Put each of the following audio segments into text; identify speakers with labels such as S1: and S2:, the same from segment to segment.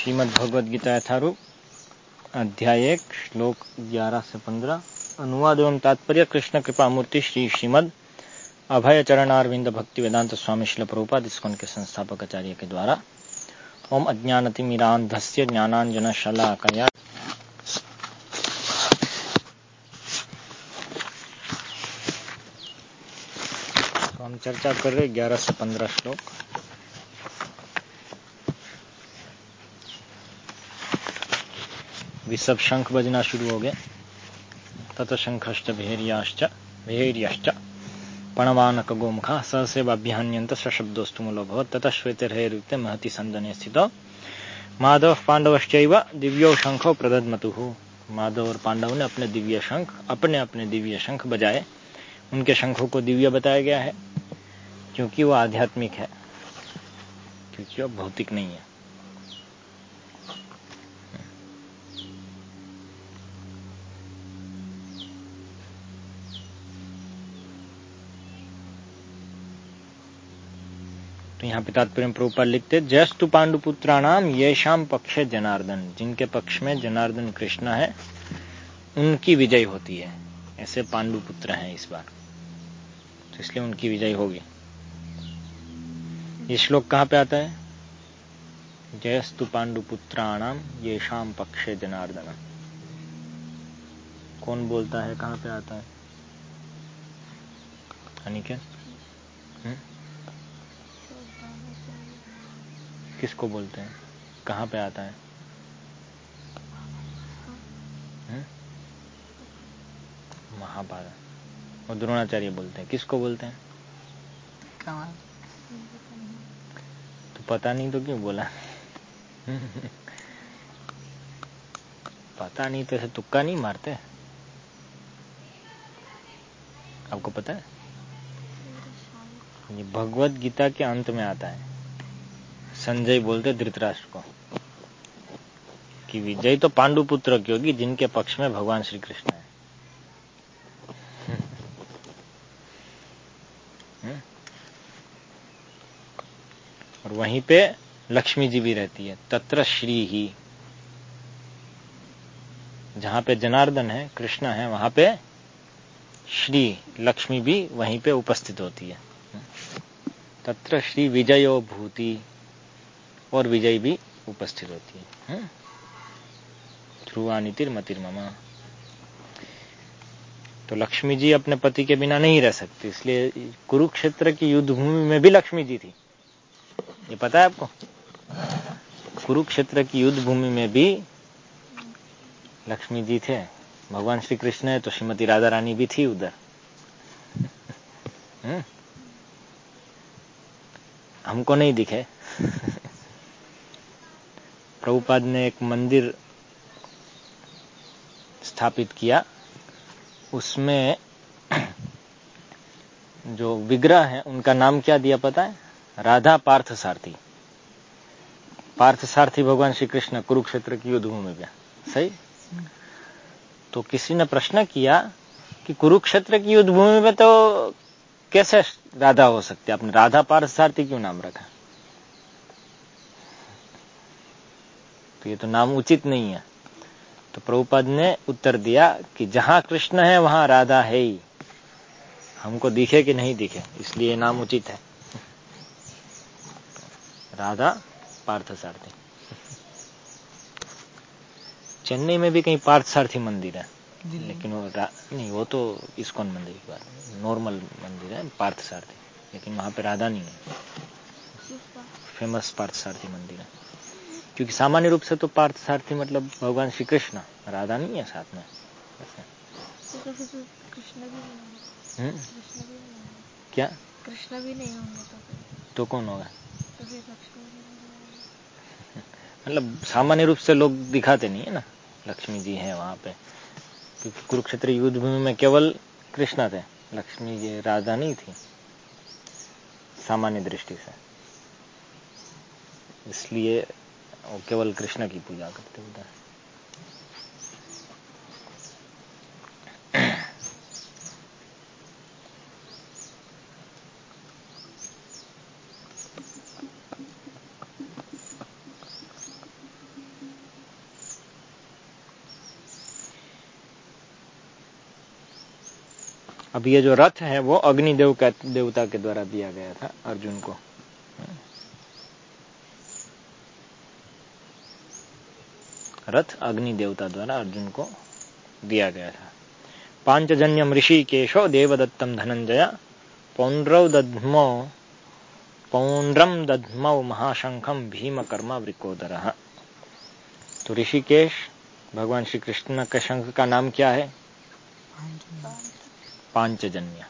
S1: श्रीमद् भगवद गीता यथारूप अध्याय एक, श्लोक 11 से 15 अनुवाद एवं तात्पर्य, कृष्ण कृपा मूर्ति श्री श्रीमद अभय चरणारविंद भक्ति वेदांत स्वामी शिल प्रभुपाद इसकोन के संस्थापक आचार्य के द्वारा। ओम अज्ञानतिमिरांधस्य ज्ञानांजन शलाकया। तो हम चर्चा कर रहे ग्यारह से पंद्रह श्लोक। भी सब शंख बजना शुरू हो गए। तत शंखश्च भेरियाश्च, भेर्यश्च, पणवानक गोमुखा सहसेवाभ्यान्यंत सशब्दोस्तु मूलो भवत। तत श्वेतिर्हैरुक्ते महति संदने स्थित। माधव पांडवश्चैव दिव्यो शंखो प्रदद्मतु। माधव और पांडव ने अपने दिव्य शंख, अपने अपने दिव्य शंख बजाए। उनके शंखों को दिव्य बताया गया है, क्योंकि वो आध्यात्मिक है, क्योंकि वो भौतिक नहीं है। तो यहाँ पे तात्पर्य प्रभुपाल लिखते जस्तु पांडुपुत्राणाम ये शाम पक्ष जनार्दन, जिनके पक्ष में जनार्दन कृष्ण है, उनकी विजय होती है। ऐसे पांडुपुत्र हैं इस बार। तो इसलिए उनकी विजय होगी। ये श्लोक कहाँ पे आता है? जयस्तु पांडुपुत्राणाम ये शाम पक्षे जनार्दन। कौन बोलता है, कहाँ पे आता है? अनिकेत किसको बोलते हैं? कहाँ पे आता है? महाभारत। और द्रोणाचार्य बोलते हैं। किसको बोलते हैं? तो पता नहीं तो क्यों बोला? पता नहीं तो ऐसे तुक्का नहीं मारते? आपको पता है? ये भगवत गीता के अंत में आता है। संजय बोलते धृतराष्ट्र को, कि विजय तो पांडु पुत्र की होगी जिनके पक्ष में भगवान श्री कृष्ण है और वहीं पे लक्ष्मी जी भी रहती है, तत्र श्री ही। जहाँ पे जनार्दन है, कृष्ण है, वहाँ पे श्री लक्ष्मी भी वहीं पे उपस्थित होती है। तत्र श्री विजयो भूति। और विजय भी उपस्थित होती है। ध्रुवानितिर मतिर्ममा तो लक्ष्मी जी अपने पति के बिना नहीं रह सकती इसलिए कुरुक्षेत्र की युद्ध भूमि में भी लक्ष्मी जी थी। ये पता है आपको? कुरुक्षेत्र की युद्ध भूमि में भी लक्ष्मी जी थे। भगवान श्री कृष्ण है तो श्रीमती राधा रानी भी थी उधर। हमको नहीं दिखे। प्रभुपाद ने एक मंदिर स्थापित किया। उसमें जो विग्रह है, उनका नाम क्या दिया पता है? राधा पार्थ सारथी। पार्थ सारथी भगवान श्री कृष्ण कुरुक्षेत्र की युद्ध भूमि में सही? तो किसी ने प्रश्न किया कि कुरुक्षेत्र की युद्ध भूमि में तो कैसे राधा हो सकती है? आपने राधा पार्थ सारथी क्यों नाम रखा? तो ये तो नाम उचित नहीं है। तो प्रभुपद ने उत्तर दिया कि जहाँ कृष्ण है वहाँ राधा है ही। हमको दिखे कि नहीं दिखे इसलिए नाम उचित है। राधा पार्थ सारथी। चेन्नई में भी कहीं पार्थ सारथी मंदिर है लेकिन वो नहीं वो तो इस्कॉन मंदिर की बात नॉर्मल मंदिर है पार्थ सारथी लेकिन वहाँ पे राधा नहीं है। फ़ेमस पार्थ सारथी मंदिर है। क्योंकि सामान्य रूप से तो पार्थ सारथी मतलब भगवान श्री कृष्ण राधा नहीं है साथ में। हम्म? क्या?
S2: कृष्ण भी नहीं होंगे तो
S1: कौन होगा? मतलब सामान्य रूप से लोग दिखाते नहीं है ना, लक्ष्मी जी है वहाँ पे। क्योंकि कुरुक्षेत्र युद्ध भूमि में केवल कृष्ण थे, लक्ष्मी जी, राधा नहीं थी, सामान्य दृष्टि से। इसलिए और केवल कृष्ण की पूजा करते उधर अब ये जो रथ है, वो अग्निदेव देवता के द्वारा दिया गया था अर्जुन को। रथ अग्नि देवता द्वारा अर्जुन को दिया गया था। पांचजन्यम ऋषिकेशो देवदत्तम धनंजय, पौंड्रव दध्मो, पौंड्रम दध्मौ महाशंखम भीम कर्मा वृकोदर। तो ऋषिकेश, भगवान श्री कृष्ण के शंख का नाम क्या है? पांचजन्य।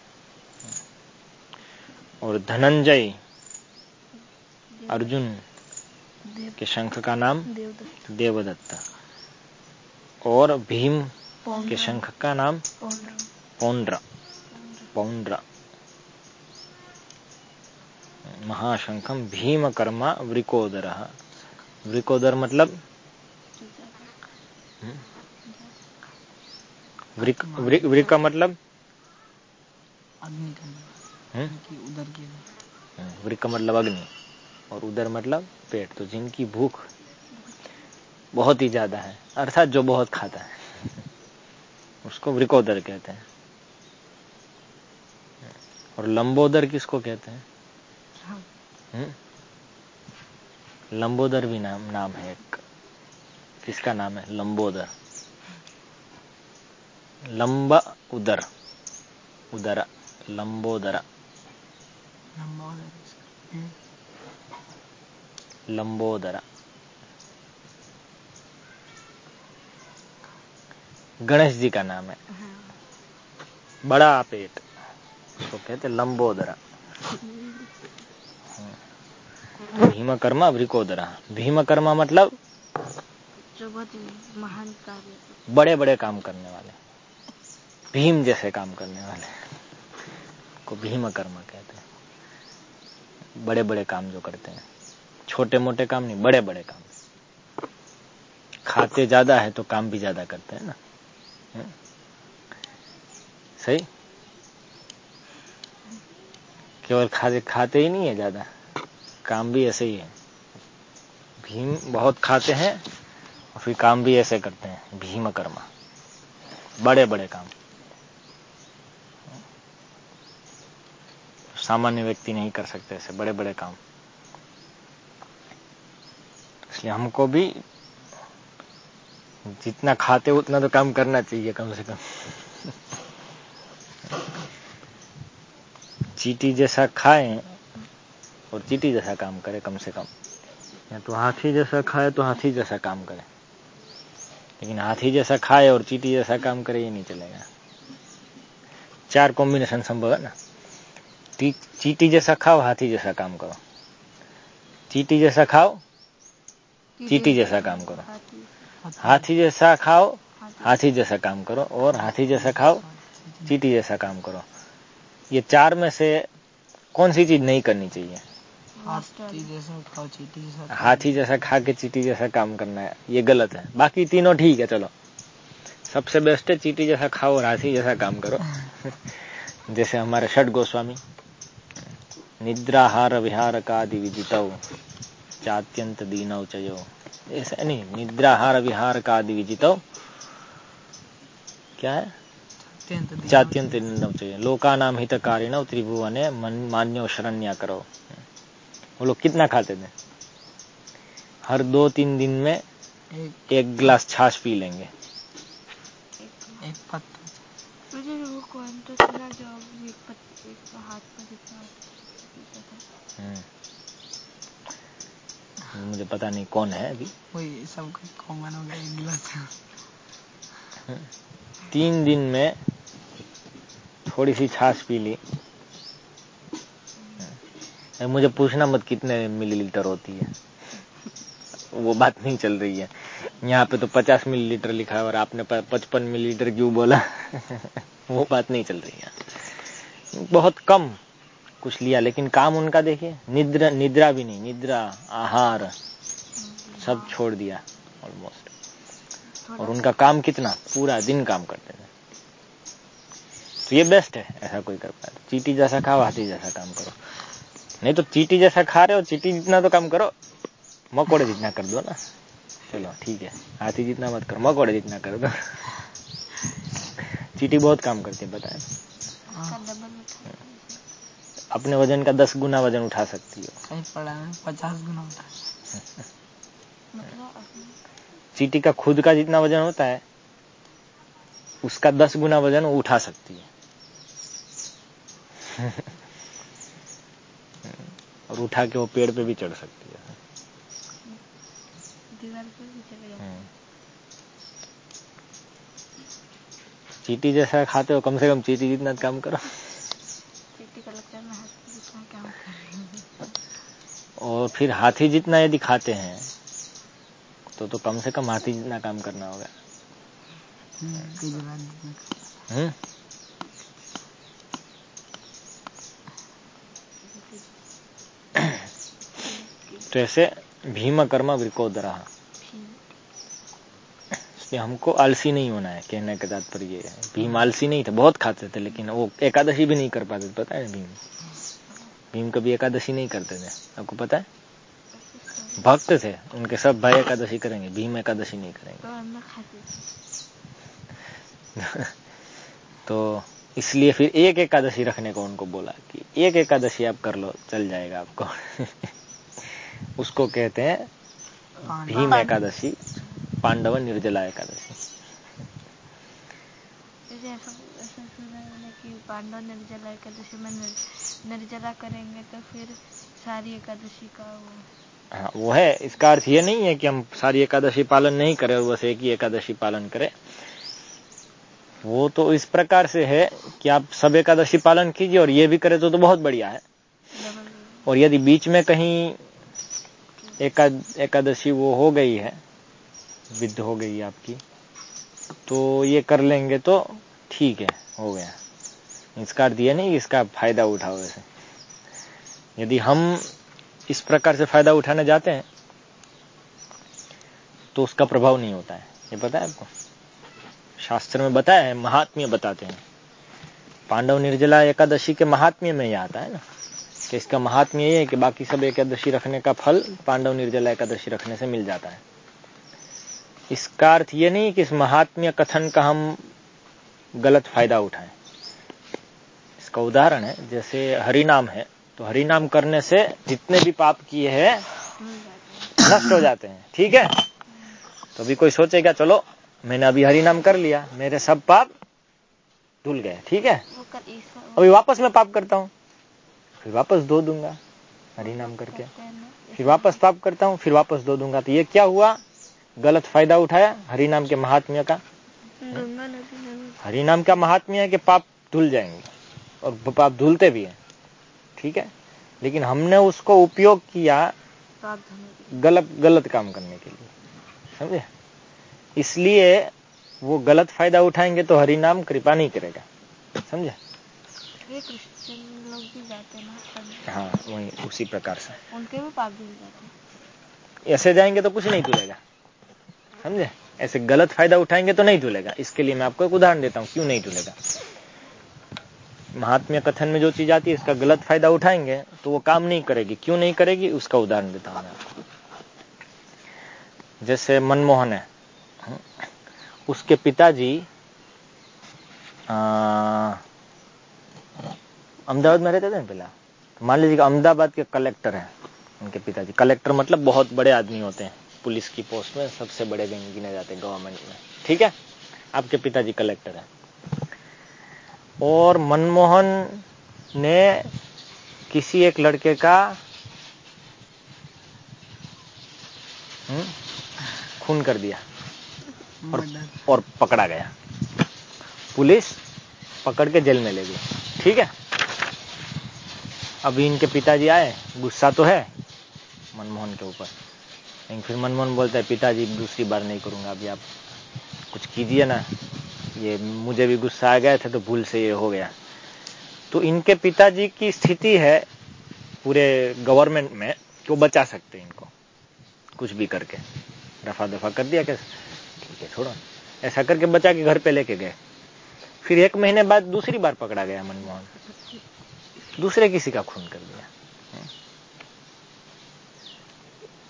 S1: और धनंजय, अर्जुन के शंख का नाम
S2: देवदत्त।
S1: और भीम के शंख का नाम
S2: पौंड्र।
S1: पौंड्र। महाशंखम भीम कर्मा वृकोदर। वृकोदर मतलब वृक वृक वृक का मतलब
S3: अग्नि का
S1: हम्म?
S3: के
S1: वृक का मतलब अग्नि। और उदर मतलब पेट तो जिनकी भूख बहुत ही ज़्यादा है अर्थात जो बहुत खाता है उसको वृकोदर कहते हैं। और लंबोदर किसको कहते हैं?
S2: हाँ।
S1: हम्म? लंबोदर भी नाम नाम है एक। किसका नाम है? लंबोदर। लंबा उदर। उदर। लंबोदर।
S3: लंबा उधर इसका। हम्म,
S1: लंबोदर। गणेश जी का नाम है।
S2: हाँ।
S1: बड़ा पेट उसको कहते हैं लंबोदरा। भीमकर्मा वृकोदरा। भीमकर्मा मतलब
S2: जो बहुत महान कार्य
S1: बड़े बड़े काम करने वाले। भीम जैसे काम करने वाले। को भीमकर्मा कहते हैं। बड़े बड़े काम जो करते हैं। छोटे मोटे काम नहीं बड़े बड़े काम। खाते ज़्यादा है तो काम भी ज़्यादा करते हैं ना। हम्म? सही? केवल खाते खाते ही नहीं है ज़्यादा। काम भी ऐसे ही है। भीम बहुत खाते हैं, और फिर काम भी ऐसे करते हैं भीम कर्मा बड़े बड़े काम। सामान्य व्यक्ति नहीं कर सकते ऐसे बड़े बड़े काम। इसलिए हमको भी जितना खाते उतना तो काम करना चाहिए कम से कम। चीटी जैसा खाएँ और चीटी जैसा काम करे कम से कम। या तो हाथी जैसा खाए तो हाथी जैसा काम करे। लेकिन हाथी जैसा खाए और चीटी जैसा काम करे, ये नहीं चलेगा। चार कॉम्बिनेशन संभव है ना? चीटी जैसा खाओ, हाथी जैसा काम करो। चीटी जैसा खाओ चीटी जैसा काम करो।
S2: हाथी
S1: जैसा खाओ
S2: हाथी
S1: जैसा काम करो और हाथी जैसा खाओ चीटी जैसा काम करो। ये चार में से कौन सी चीज़ नहीं करनी चाहिए?
S3: हाथी जैसा खाओ चीटी जैसा
S1: हाथी जैसा खा के चीटी जैसा काम करना है ये गलत है। बाकी तीनों ठीक है चलो। सबसे बेस्ट है चीटी जैसा खाओ और हाथी जैसा काम करो। जैसे हमारे षट गोस्वामी निद्राहार विहार का आदि विजितव चात्यंत दीनव चयो। ऐसा नहीं निद्राहार विहार का आदि विजितव क्या है?
S3: अत्यंत दीन-
S1: चात्यंत दीनव चयो लोकानाम हितकारिणव त्रिभुवने मन मान्यो शरण्या करो। वो लोग कितना खाते थे? हर दो तीन दिन में
S3: एक
S1: एक गिलास छाछ पी लेंगे।
S3: एक पत्ता।
S2: मुझे वो कौन तो सुना जो एक पत हाथ पर जितना पीता था।
S1: मुझे पता नहीं कौन है अभी।
S3: वही सबका कॉमन हो गया एक गिलास
S1: तीन दिन में थोड़ी सी छाछ पी ली। मुझे पूछना मत कितने मिलीलीटर होती है। वो बात नहीं चल रही है। यहाँ पे तो 50 मिलीलीटर लिखा है और आपने पचपन मिलीलीटर क्यों बोला? वो बात नहीं चल रही है। बहुत कम। कुछ लिया लेकिन काम उनका देखिए निद्रा निद्रा भी नहीं निद्रा आहार सब छोड़ दिया ऑलमोस्ट और उनका काम कितना? पूरा दिन काम करते थे। तो ये बेस्ट है ऐसा कोई कर पाए तो। चीटी जैसा खाओ हाथी जैसा काम करो। नहीं तो चीटी जैसा खा रहे हो चीटी जितना तो काम करो मकोड़े जितना कर दो ना। चलो ठीक है हाथी जितना मत करो मकोड़े जितना कर दो। चीटी बहुत काम करती है बताए।
S2: डबल उठा
S1: अपने वज़न का दस गुना वज़न उठा सकती हो।
S3: है पचास गुना उठा
S1: चीटी का खुद का जितना वज़न होता है उसका दस गुना वज़न वो उठा सकती है। और उठा के वो पेड़ पे भी चढ़ सकती है।
S2: दीवार पे भी चले जाते
S1: हम्म। चीटी जैसा खाते हो कम से कम चीटी जितना काम करो
S2: चीटी का लगता है मैं हाथ से जितना काम कर रही हूँ
S1: और फिर हाथी जितना यदि खाते हैं तो तो कम से कम हाथी जितना काम करना होगा। हम्म? तो ऐसे भीम कर्म वृकोदरा इसलिए हमको आलसी नहीं होना है, कहने का तात्पर्य भीम आलसी नहीं थे, बहुत खाते थे, लेकिन वो एकादशी भी नहीं कर पाते पता है भीम? भीम कभी एकादशी नहीं करते थे। आपको पता है? भक्त थे उनके सब भाई एकादशी करेंगे भीम एकादशी नहीं करेंगे।
S2: तो
S1: तो इसलिए फिर एक एकादशी रखने को उनको बोला कि एक एकादशी आप कर लो चल जाएगा आपको। उसको कहते हैं भीम एकादशी पांडव निर्जला एकादशी।
S2: पांडव निर्जला एकादशी में निर्जला करेंगे तो फिर सारी एकादशी का वो
S1: हाँ वो है इसका अर्थ ये नहीं है कि हम सारी एकादशी पालन नहीं करें और बस एक ही एकादशी पालन करें। वो तो इस प्रकार से है कि आप सब एकादशी पालन कीजिए और ये भी करें तो, तो बहुत बढ़िया है। और यदि बीच में कहीं एका एकादशी वो हो गई है विद्ध हो गई आपकी तो ये कर लेंगे तो ठीक है हो गया। इसका अर्थ ये नहीं, इसका फ़ायदा उठाओ वैसे। यदि हम इस प्रकार से फ़ायदा उठाने जाते हैं तो उसका प्रभाव नहीं होता है। ये पता है आपको? शास्त्र में बताया है, महात्म्य बताते हैं। पांडव निर्जला एकादशी के महात्म्य में यह आता है ना, कि इसका महात्म्य ये है कि बाकी सब एकादशी रखने का फल पांडव निर्जला एकादशी रखने से मिल जाता है। इसका अर्थ ये नहीं कि इस महात्म्य कथन का हम गलत फ़ायदा उठाएँ। इसका उदाहरण है जैसे हरिनाम है तो हरिनाम करने से जितने भी पाप किए हैं नष्ट हो जाते हैं ठीक है? तो अभी कोई सोचेगा चलो मैंने अभी हरिनाम कर लिया मेरे सब पाप धुल गए ठीक है? अभी वापस मैं पाप करता हूँ फिर वापस धो दूँगा हरिनाम करके। फिर वापस पाप करता हूँ फिर वापस धो दूँगा। तो ये क्या हुआ? गलत फ़ायदा उठाया हरिनाम के महात्म्य का। हरिनाम का महात्म्य है कि पाप धुल जाएँगे। और पाप धुलते भी हैं। ठीक है? लेकिन हमने उसको उपयोग किया गलत गलत काम करने के लिए। समझे? इसलिए वो गलत फ़ायदा उठाएँगे तो हरिनाम कृपा नहीं करेगा। समझे?
S2: लोग भी जाते हैं ना
S1: हाँ वही उसी प्रकार से।
S2: उनके भी पाप धुल जाते हैं।
S1: ऐसे जाएँगे तो कुछ नहीं धुलेगा। समझे? ऐसे गलत फ़ायदा उठाएँगे तो नहीं धुलेगा। इसके लिए मैं आपको एक उदाहरण देता हूँ क्यों नहीं धुलेगा? महात्म्य कथन में जो चीज़ आती है, इसका गलत फ़ायदा उठाएँगे तो वो काम नहीं करेगी। क्यों नहीं करेगी? उसका उदाहरण देता हूँ मैं जैसे मनमोहन है। उसके पिताजी अहमदाबाद में रहते थे ना पहला? मान लीजिए अहमदाबाद के कलेक्टर हैं उनके पिताजी। कलेक्टर मतलब बहुत बड़े आदमी होते हैं। पुलिस की पोस्ट में सबसे बड़े गिने जाते हैं गवर्नमेंट में। ठीक है? आपके पिताजी कलेक्टर हैं। और मनमोहन ने किसी एक लड़के का हम्म, खून कर दिया और, और पकड़ा गया। पुलिस पकड़ के जेल में ले गई। ठीक है? अभी इनके पिताजी आए गुस्सा तो है मनमोहन के ऊपर। लेकिन फिर मनमोहन बोलता है पिताजी दूसरी बार नहीं करूँगा अभी आप कुछ कीजिए ना। ये मुझे भी गुस्सा आ गया था तो भूल से ये हो गया। तो इनके पिताजी की स्थिति है पूरे गवर्नमेंट में वो बचा सकते हैं इनको। कुछ भी करके। दफ़ा दफ़ा कर दिया कैसे ठीक है, छोड़ो। ऐसा करके बचा के घर पे लेके गए। फिर एक महीने बाद दूसरी बार पकड़ा गया मनमोहन। दूसरे किसी का खून कर दिया।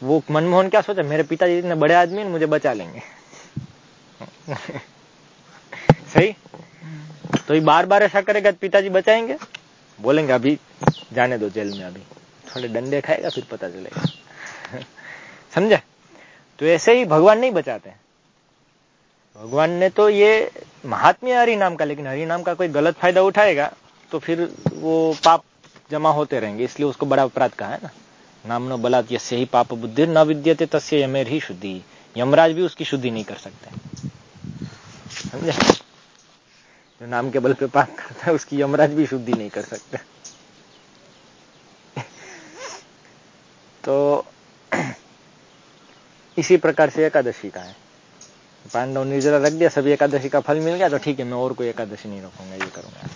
S1: वो मनमोहन क्या सोचा? मेरे पिताजी इतने बड़े आदमी मुझे बचा लेंगे। सही? तो ये बार बार ऐसा करेगा तो पिताजी बचाएँगे? बोलेंगे, अभी जाने दो जेल में, अभी। थोड़े डंडे खाएगा, फिर पता चलेगा। समझा? तो ऐसे ही भगवान नहीं बचाते। भगवान ने तो ये महात्म्य हरि नाम का, लेकिन हरि नाम का कोई गलत फ़ायदा उठाएगा तो फिर वो पाप जमा होते रहेंगे। इसलिए उसको बड़ा अपराध कहा है ना। नाम न बलात् यसे ही पाप बुद्धि न विद्यते तस्य यमेर ही शुद्धि। यमराज भी उसकी शुद्धि नहीं कर सकते। समझे? जो नाम के बल पे पाप करता है उसकी यमराज भी शुद्धि नहीं कर सकते। तो इसी प्रकार से एकादशी का है। पांडव निर्जला रख दिया सभी एकादशी का फल मिल गया तो ठीक है मैं और कोई एकादशी नहीं रखूँगा ये करूँगा।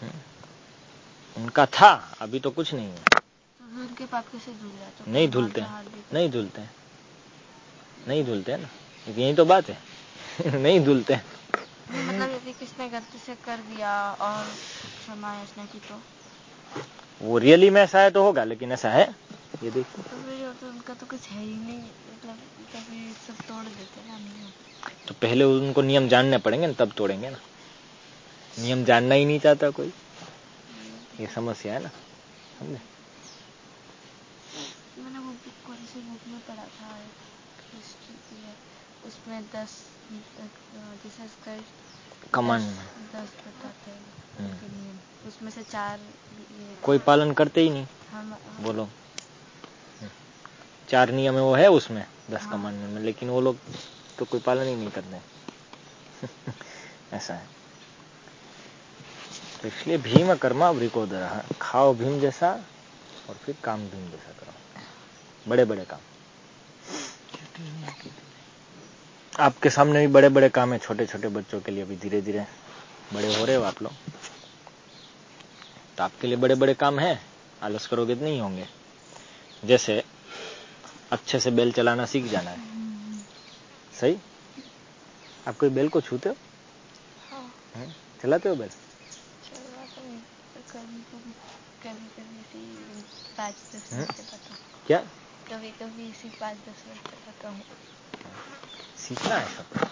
S2: तो उनका
S1: था अभी तो कुछ नहीं है।
S2: तो उनके पाप कैसे धुल जाते
S1: नहीं धुलते नहीं धुलते। नहीं धुलते ना। यही तो बात है। नहीं धुलते
S2: मतलब यदि किसने गलती से कर दिया और क्षमा याचना की तो?
S1: वो रियली में ऐसा है तो होगा लेकिन ऐसा है? ये देखिए
S2: तो तो उनका तो कुछ है ही नहीं। मतलब कभी सब तोड़ देते ना नियम।
S1: तो पहले उनको नियम जानने पड़ेंगे ना तब तोड़ेंगे ना। नियम जानना ही नहीं चाहता कोई। ये समस्या है ना समझे?
S2: मैंने वो बुक कौन सी बुक में पढ़ा था? है उसमें दस जीसस क्राइस्ट
S1: कमांड
S2: दस बताते हैं
S1: हम्म।
S2: उसमें से चार
S1: कोई पालन करते ही नहीं?
S2: हम हम-
S1: बोलो। चार नियम है वो है उसमें दस
S2: हाँ।
S1: कमांडमेंट में लेकिन वो लोग तो कोई पालन ही नहीं करते। ऐसा है। तो इसलिए भीम कर्मा वृकोदर खाओ भीम जैसा और फिर काम भीम जैसा करो। बड़े बड़े काम आपके सामने भी बड़े बड़े काम है छोटे छोटे बच्चों के लिए भी धीरे धीरे बड़े हो रहे हो आप लोग। तो आपके लिए बड़े बड़े काम है आलस करोगे तो नहीं होंगे। जैसे अच्छे से बेल चलाना सीख जाना है। सही? आप कोई बेल को छूते हो?
S2: हाँ।
S1: हैं? चलाते हो बेल? क्या
S2: कभी कभी ऐसी पाँच दस मिनट चलाता हूँ
S1: सीखना है सब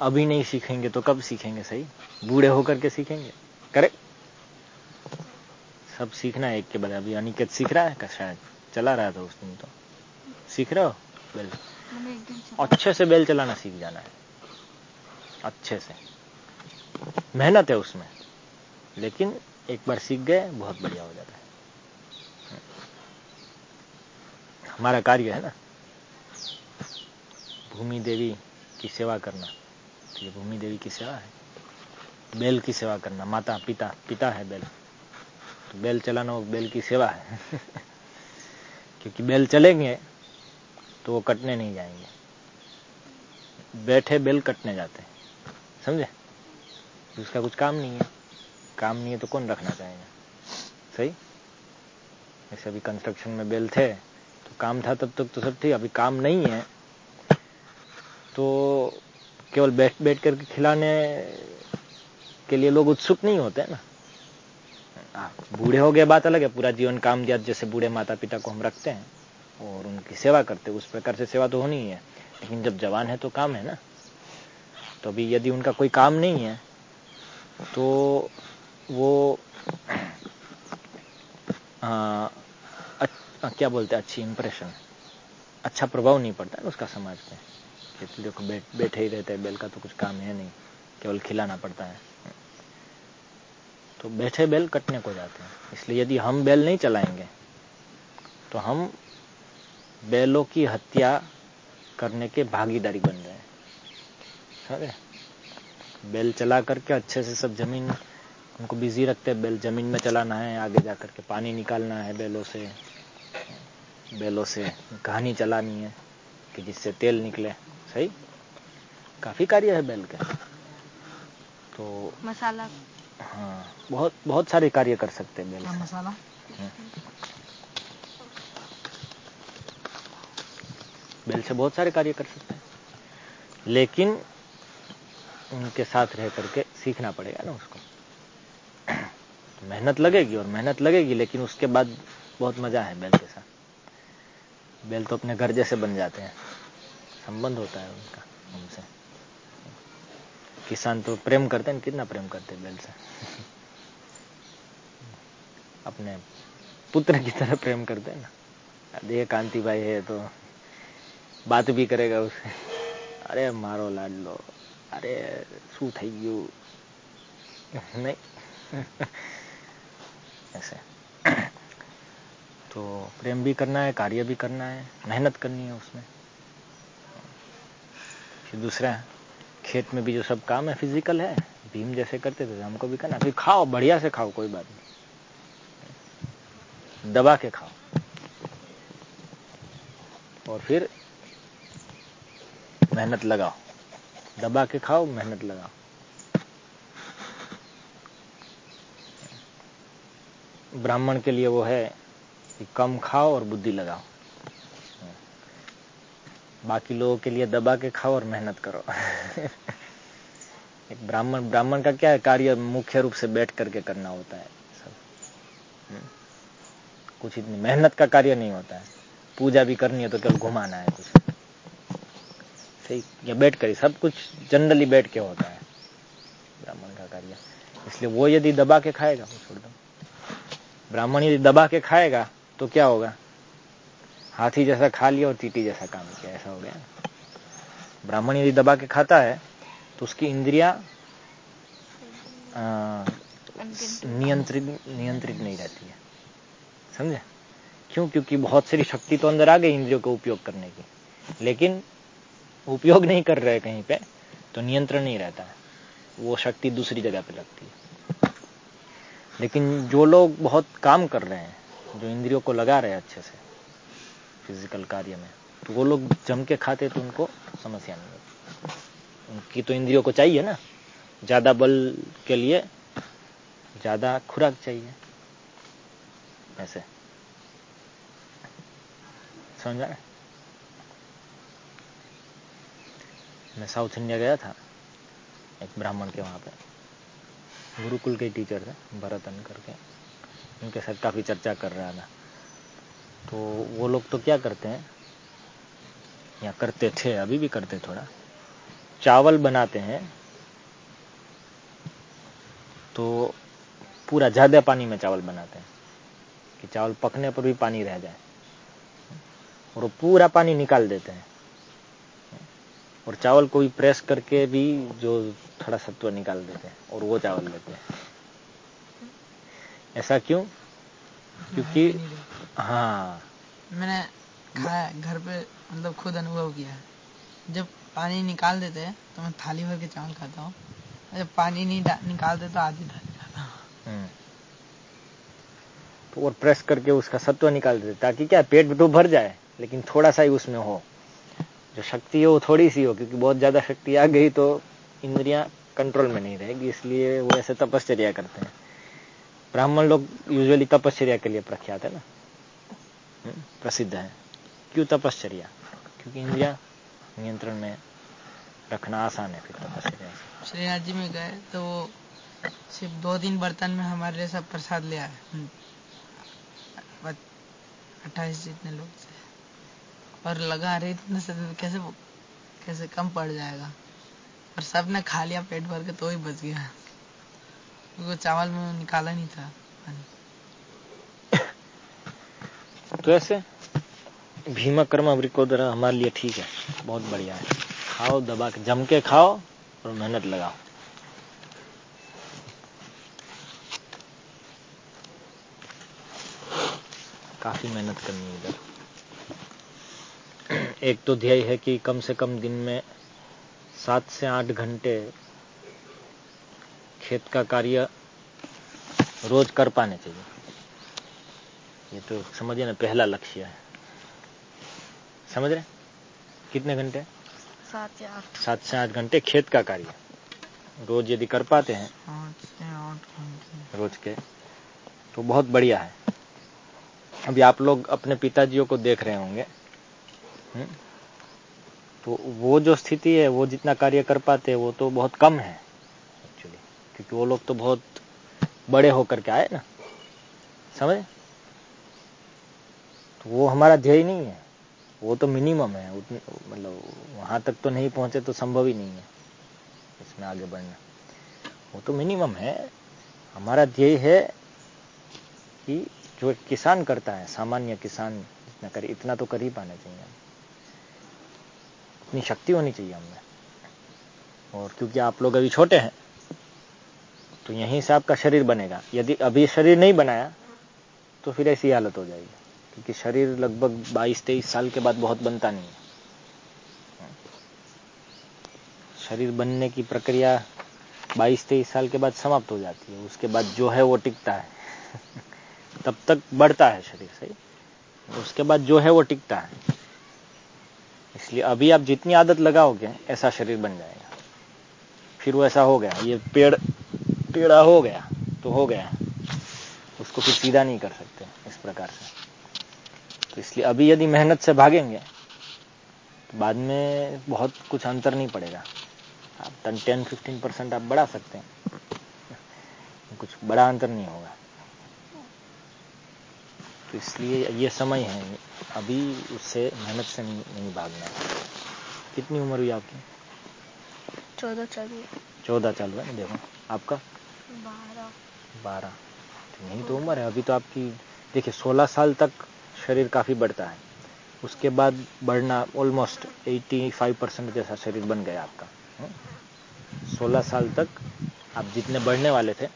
S1: अभी नहीं सीखेंगे तो कब सीखेंगे सही? बूढ़े होकर के सीखेंगे? करेक्ट। सब सीखना है एक के बाद अभी अनिकेत सीख रहा है शायद? चला रहा था उस दिन तो। सीख रहे हो? बेल। अच्छे से बेल चलाना सीख जाना है। अच्छे से। मेहनत है उसमें। लेकिन एक बार सीख गए बहुत बढ़िया हो जाता है। हमारा कार्य है ना? भूमि देवी की सेवा करना। तो ये भूमि देवी की सेवा है। बैल की सेवा करना, माता, पिता पिता है बैल। तो बैल चलाना वो बेल की सेवा है। क्योंकि बैल चलेंगे तो वो कटने नहीं जाएँगे। बैठे बैल कटने जाते हैं। समझे? उसका कुछ काम नहीं है। काम नहीं है तो कौन रखना चाहेगा? सही? जैसे अभी कंस्ट्रक्शन में बेल थे तो काम था तब तक तो सब ठीक अभी काम नहीं है। तो केवल बैठ बैठ करके खिलाने के लिए लोग उत्सुक नहीं होते ना? हाँ, बूढ़े हो गए बात अलग है पूरा जीवन काम दिया जैसे बूढ़े माता पिता को हम रखते हैं और उनकी सेवा करते उस प्रकार से सेवा तो होनी ही है लेकिन जब जवान है तो काम है ना? तो अभी यदि उनका कोई काम नहीं है तो वो आ, अ- क्या बोलते हैं अच्छी इंप्रेशन अच्छा प्रभाव नहीं पड़ता है उसका समाज देखो बैठ, बैठे ही रहते हैं, बैल का तो कुछ काम है नहीं, केवल खिलाना पड़ता है। तो बैठे बैल कटने को जाते हैं। इसलिए यदि हम बैल नहीं चलाएँगे तो हम बैलों की हत्या करने के भागीदारी बन रहे हैं। समझे बेल चला करके अच्छे से सब ज़मीन, उनको बिज़ी रखते हैं, बेल ज़मीन में चलाना है, आगे जा करके पानी निकालना है बैलों से बैलों से कहानी चलानी है कि जिससे तेल निकले। सही काफ़ी कार्य है बैल के। तो
S2: मसाला।
S1: हाँ बहुत बहुत सारे कार्य कर सकते हैं बैल से
S3: मसाला।
S1: बैल से बहुत सारे कार्य कर सकते हैं। लेकिन उनके साथ रह करके सीखना पड़ेगा ना उसको। मेहनत लगेगी और मेहनत लगेगी लेकिन उसके बाद बहुत मज़ा है बैल के साथ। बैल तो अपने घर जैसे बन जाते हैं। संबंध होता है उनका हमसे किसान तो प्रेम करते हैं कितना प्रेम करते हैं बैल से अपने पुत्र की तरह प्रेम करते हैं ना ये कांति भाई है तो बात भी करेगा उसे अरे मारो लाडलो अरे શું થઈ ગયું नहीं ऐसे तो प्रेम भी करना है कार्य भी करना है मेहनत करनी है उसमें फिर दूसरा, खेत में भी जो सब काम है फ़िज़िकल है, भीम जैसे करते थे, हमको भी करना फिर खाओ, बढ़िया से खाओ, कोई बात नहीं। दबा के खाओ। और फिर मेहनत लगाओ। दबा के खाओ, मेहनत लगाओ। ब्राह्मण के लिए वो है कि कम खाओ और बुद्धि लगाओ। बाकी लोगों के लिए दबा के खाओ और मेहनत करो। एक ब्राह्मण ब्राह्मण का क्या कार्य मुख्य रूप से बैठ करके करना होता है। सब। कुछ इतनी मेहनत का कार्य नहीं होता है। पूजा भी करनी है तो केवल घुमाना है कुछ। सही। या बैठ कर सब कुछ जनरली बैठ के होता है। ब्राह्मण का कार्य। इसलिए वो यदि दबा के खाएगा दो। ब्राह्मण यदि दबा के खाएगा तो क्या होगा? हाथी जैसा खा लिया और चीटी जैसा काम किया, ऐसा हो गया। ब्राह्मण यदि दबा के खाता है तो उसकी इंद्रिया नियंत्रित नियंत्रित नहीं रहती है। समझे? क्यों? क्योंकि बहुत सारी शक्ति तो अंदर आ गई इंद्रियों का उपयोग करने की। लेकिन उपयोग नहीं कर रहे कहीं पे तो नियंत्रण नहीं रहता है। वो शक्ति दूसरी जगह पे लगती है। लेकिन जो लोग बहुत काम कर रहे हैं, जो इंद्रियों को लगा रहे हैं अच्छे से फ़िज़िकल कार्य में। तो वो लोग जम के खाते तो उनको समस्या नहीं होती। उनकी तो इंद्रियों को चाहिए ना। ज़्यादा बल के लिए ज़्यादा खुराक चाहिए। ऐसे समझ मैं साउथ इंडिया गया था, एक ब्राह्मण के वहाँ पे। गुरुकुल के टीचर थे, भरतन करके। उनके साथ काफ़ी चर्चा कर रहा था। तो वो लोग तो क्या करते हैं? या करते थे, अभी भी करते थोड़ा। चावल बनाते हैं। तो पूरा ज़्यादा पानी में चावल बनाते हैं। कि चावल पकने पर भी पानी रह जाए। और वो पूरा पानी निकाल देते हैं। और चावल को भी प्रेस करके भी जो थोड़ा सत्व निकाल देते हैं। और वो चावल लेते हैं। ऐसा क्यों? क्योंकि हाँ
S3: मैंने खाया घर पे मतलब खुद अनुभव किया है। जब पानी निकाल देते हैं तो मैं थाली भर के चावल खाता हूँ। जब पानी नहीं निकालते तो आधी थाली खाता हूँ।
S1: तो और प्रेस करके उसका सत्व निकाल देते ताकि क्या पेट तो भर जाए लेकिन थोड़ा सा ही उसमें हो। जो शक्ति है वो थोड़ी सी हो क्योंकि बहुत ज़्यादा शक्ति आ गई तो इंद्रियाँ कंट्रोल में नहीं रहेगी इसलिए वो ऐसे तपश्चर्या करते हैं। ब्राह्मण लोग यूजुअली तपश्चर्या के लिए प्रख्यात है ना? प्रसिद्ध है। क्यों तपश्चर्या? क्योंकि इंद्रिया नियंत्रण में रखना आसान है फिर
S3: श्रीनाथ जी में गए तो वो सिर्फ़ दो दिन बर्तन में हमारे लिए सब प्रसाद ले आए। अट्ठाईस जितने लोग थे। और लगा रहे इतने से कैसे कैसे कम पड़ जाएगा? और सबने खा लिया पेट भर के तो ही बच गया। क्योंकि चावल में निकाला नहीं था।
S1: तो ऐसे, भीमा कर्म अवरिकोदरा हमारे लिए ठीक है, बहुत बढ़िया है। खाओ, दबा के, जम के खाओ और मेहनत लगाओ। काफ़ी मेहनत करनी है इधर। एक तो ध्येय है कि कम से कम दिन में सात से आठ घंटे खेत का कार्य रोज कर पाने चाहिए। ये तो समझिए ना पहला लक्ष्य है। समझ रहे कितने घंटे?
S2: सात या आठ।
S1: सात से आठ घंटे खेत का कार्य। रोज यदि कर पाते हैं रोज के तो बहुत बढ़िया है। अभी आप लोग अपने पिताजियों को देख रहे होंगे हुँ? तो वो जो स्थिति है वो जितना कार्य कर पाते हैं वो तो बहुत कम है। क्योंकि वो लोग तो बहुत बड़े होकर के आए ना। समझ? तो वो हमारा ध्येय नहीं है। वो तो मिनिमम है। मतलब वहाँ तक तो नहीं पहुँचे तो संभव ही नहीं है इसमें आगे बढ़ना। वो तो मिनिमम है। हमारा ध्येय है कि जो किसान करता है, सामान्य किसान जितना करे, इतना तो कर ही पाना चाहिए। इतनी शक्ति होनी चाहिए हमें। और क्योंकि आप लोग अभी छोटे हैं तो यहीं से आपका शरीर बनेगा। यदि अभी शरीर नहीं बनाया तो फिर ऐसी हालत हो जाएगी। क्योंकि शरीर लगभग 22-23 साल के बाद बहुत बनता नहीं है। शरीर बनने की प्रक्रिया 22-23 साल के बाद समाप्त हो जाती है। उसके बाद जो है वो टिकता है। तब तक बढ़ता है शरीर, सही? उसके बाद जो है वो टिकता है। इसलिए अभी आप जितनी आदत लगाओगे, ऐसा शरीर बन जाएगा। फिर वो ऐसा हो गया। ये पेड़ टेढ़ा हो गया तो हो गया। उसको फिर सीधा नहीं कर सकते इस प्रकार से। तो इसलिए अभी यदि मेहनत से भागेंगे तो बाद में बहुत कुछ अंतर नहीं पड़ेगा। आप टेन फिफ्टीन परसेंट आप बढ़ा सकते हैं। कुछ बड़ा अंतर नहीं होगा। तो इसलिए ये समय है अभी उससे मेहनत से नहीं, नहीं भागना। कितनी उम्र हुई आपकी?
S2: चौदह चालू
S1: चौदह चालू है देखो आपका?
S2: बारह।
S1: तो यही तो उम्र है। अभी तो आपकी, देखिए, सोलह साल तक शरीर काफ़ी बढ़ता है। उसके बाद बढ़ना ऑलमोस्ट 85 परसेंट जैसा शरीर बन गया आपका। सोलह साल तक आप जितने बढ़ने वाले थे,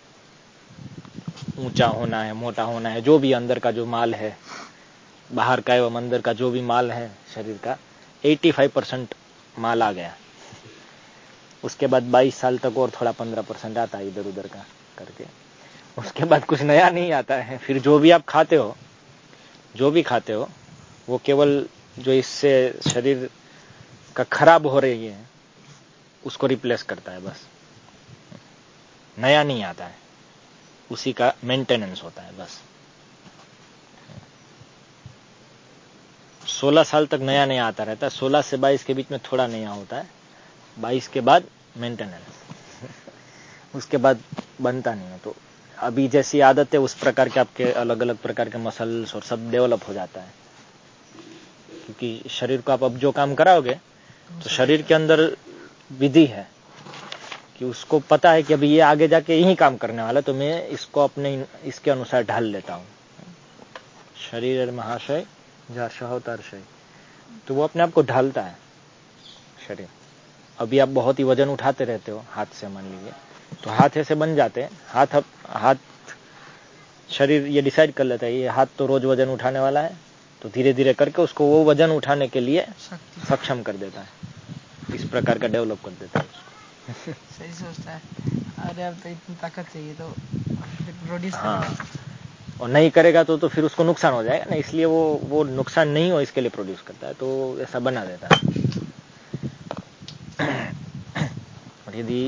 S1: ऊँचा होना है, मोटा होना है, जो भी अंदर का जो माल है, बाहर का एवं अंदर का जो भी माल है शरीर का 85 परसेंट माल आ गया। उसके बाद 22 साल तक और थोड़ा 15 परसेंट आता है इधर उधर का करके। उसके बाद कुछ नया नहीं आता है। फिर जो भी आप खाते हो, जो भी खाते हो, वो केवल जो इससे शरीर का खराब हो रही है, उसको रिप्लेस करता है बस। नया नहीं आता है। उसी का मेंटेनेंस होता है बस। 16 साल तक नया नया आता रहता। है 16 से 22 के बीच में थोड़ा नया होता है। 22 के बाद मेंटेनेंस उसके बाद बनता नहीं है तो अभी जैसी आदत है, उस प्रकार के आपके अलग अलग प्रकार के मसल्स और सब डेवलप हो जाता है। क्योंकि शरीर को आप अब जो काम कराओगे तो शरीर के अंदर विधि है कि उसको पता है कि अभी ये आगे जाके यही काम करने वाला तो मैं इसको अपने इसके अनुसार ढाल लेता हूँ। शरीर महाशय जाशय तो वो अपने आप को ढालता है शरीर। अभी आप बहुत ही वज़न उठाते रहते हो हाथ से मान लीजिए। तो हाथ ऐसे बन जाते हैं। हाथ अब हाथ शरीर ये डिसाइड कर लेता है ये हाथ तो रोज वज़न उठाने वाला है तो धीरे धीरे करके उसको वो वज़न उठाने के लिए सक्षम कर देता है। इस प्रकार का डेवलप कर देता है
S3: सही सोचता है। अरे अब तो इतनी ताकत चाहिए तो
S1: हाँ। और नहीं करेगा तो तो फिर उसको नुकसान हो जाएगा ना इसलिए वो वो नुकसान नहीं हो इसके लिए प्रोड्यूस करता है तो ऐसा बना देता है और यदि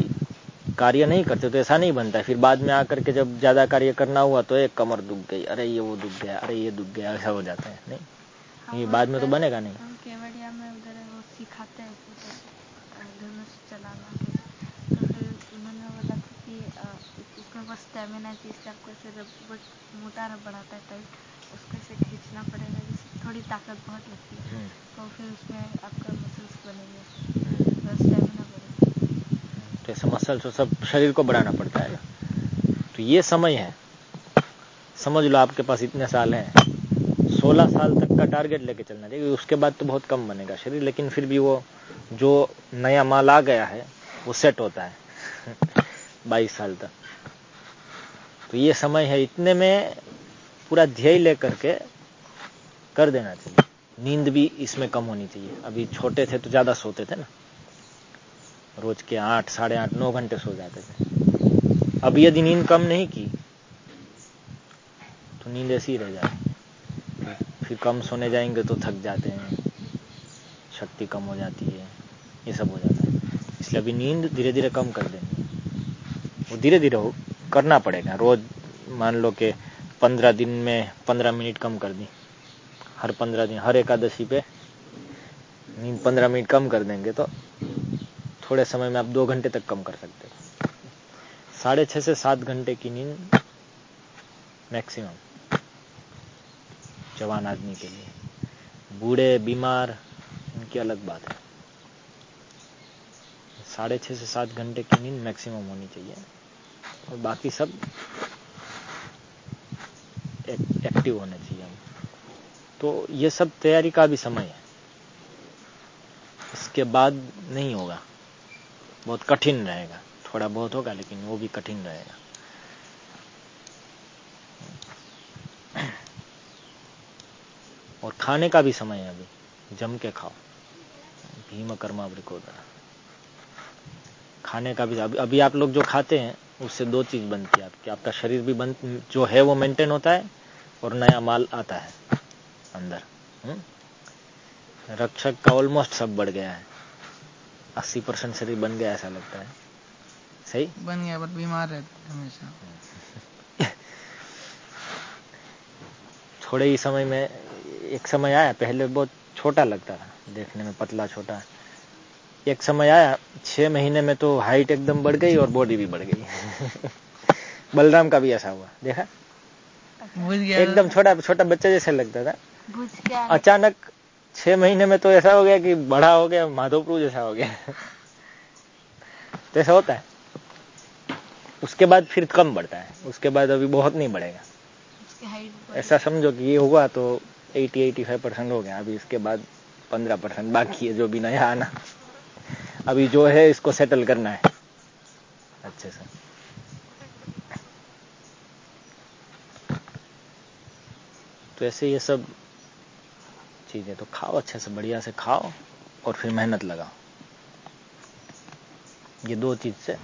S1: कार्य नहीं करते तो ऐसा नहीं बनता है। फिर बाद में आकर के जब ज़्यादा कार्य करना हुआ तो एक कमर दुख गई। अरे ये वो दुख गया अरे ये दुख गया ऐसा हो जाता है। नहीं ये बाद में तो बनेगा नहीं।
S2: केवड़िया में उधर वो सिखाते हैं धनुष चलाना तो फिर उन्होंने बोला था कि उसमें बस स्टेमिना चाहिए इससे आपको ऐसे मोटा रबड़ आता है टाइप उसको ऐसे खींचना पड़ेगा जिससे थोड़ी ताकत बहुत लगती है। तो फिर उसमें आपका मसल्स बनेंगे। स्टेमिना
S1: ऐसे मसल्स सब शरीर को बढ़ाना पड़ता है। तो ये समय है। समझ लो आपके पास इतने साल हैं। सोलह साल तक का टारगेट लेके चलना चाहिए उसके बाद तो बहुत कम बनेगा शरीर, लेकिन फिर भी वो जो नया माल आ गया है, वो सेट होता है। बाईस साल तक। तो ये समय है। इतने में पूरा ध्येय लेकर के कर देना चाहिए। नींद भी इसमें कम होनी चाहिए। अभी छोटे थे तो ज़्यादा सोते थे ना। रोज के आठ, साढ़े आठ, नौ घंटे सो जाते थे। अब यदि नींद कम नहीं की तो नींद ऐसी रह जाती। फिर कम सोने जाएँगे तो थक जाते हैं। शक्ति कम हो जाती है। ये सब हो जाता है। इसलिए अभी नींद धीरे धीरे कम कर देनी वो धीरे धीरे हो, करना पड़ेगा। रोज मान लो कि पंद्रह दिन में पंद्रह मिनट कम कर दी। हर पंद्रह दिन, हर एकादशी पे नींद पंद्रह मिनट कम कर देंगे तो थोड़े समय में आप दो घंटे तक कम कर सकते हो। साढ़े छह से सात घंटे की नींद मैक्सिमम जवान आदमी के लिए। बूढ़े बीमार उनकी अलग बात है। साढ़े छह से सात घंटे की नींद मैक्सिमम होनी चाहिए। और बाकी सब एक, एक्टिव होने चाहिए। तो ये सब तैयारी का भी समय है। इसके बाद नहीं होगा। बहुत कठिन रहेगा। थोड़ा बहुत होगा लेकिन वो भी कठिन रहेगा। और खाने का भी समय है अभी। जम के खाओ। भीम कर्मा वृकोदरा। खाने का भी अभी, अभी आप लोग जो खाते हैं उससे दो चीज़ बनती है आपकी। आपका शरीर भी बन जो है वो मेंटेन होता है और नया माल आता है अंदर। हुँ? रक्षक का ऑलमोस्ट सब बढ़ गया है। अस्सी परसेंट शरीर बन गया ऐसा लगता है। सही?
S3: बन गया पर बीमार रहता है हमेशा।
S1: थोड़े ही समय में एक समय आया पहले बहुत छोटा लगता था देखने में पतला छोटा। एक समय आया छह महीने में तो हाइट एकदम बढ़ गई और बॉडी भी बढ़ गई। बलराम का भी ऐसा हुआ देखा?
S3: गया।
S1: एकदम छोटा छोटा बच्चा जैसा लगता था। अचानक छह महीने में तो ऐसा हो गया कि बड़ा हो गया माधोपुर जैसा हो गया। तो ऐसा होता है। उसके बाद फिर कम बढ़ता है। उसके बाद अभी बहुत नहीं बढ़ेगा। ऐसा समझो कि ये हुआ तो 80-85 परसेंट हो गया। अभी इसके बाद 15 परसेंट बाकी है जो भी नया आना। अभी जो है इसको सेटल करना है। अच्छे से। तो ऐसे ये सब चीज़ें तो खाओ अच्छे से, बढ़िया से खाओ और फिर मेहनत लगाओ। ये दो चीज़ से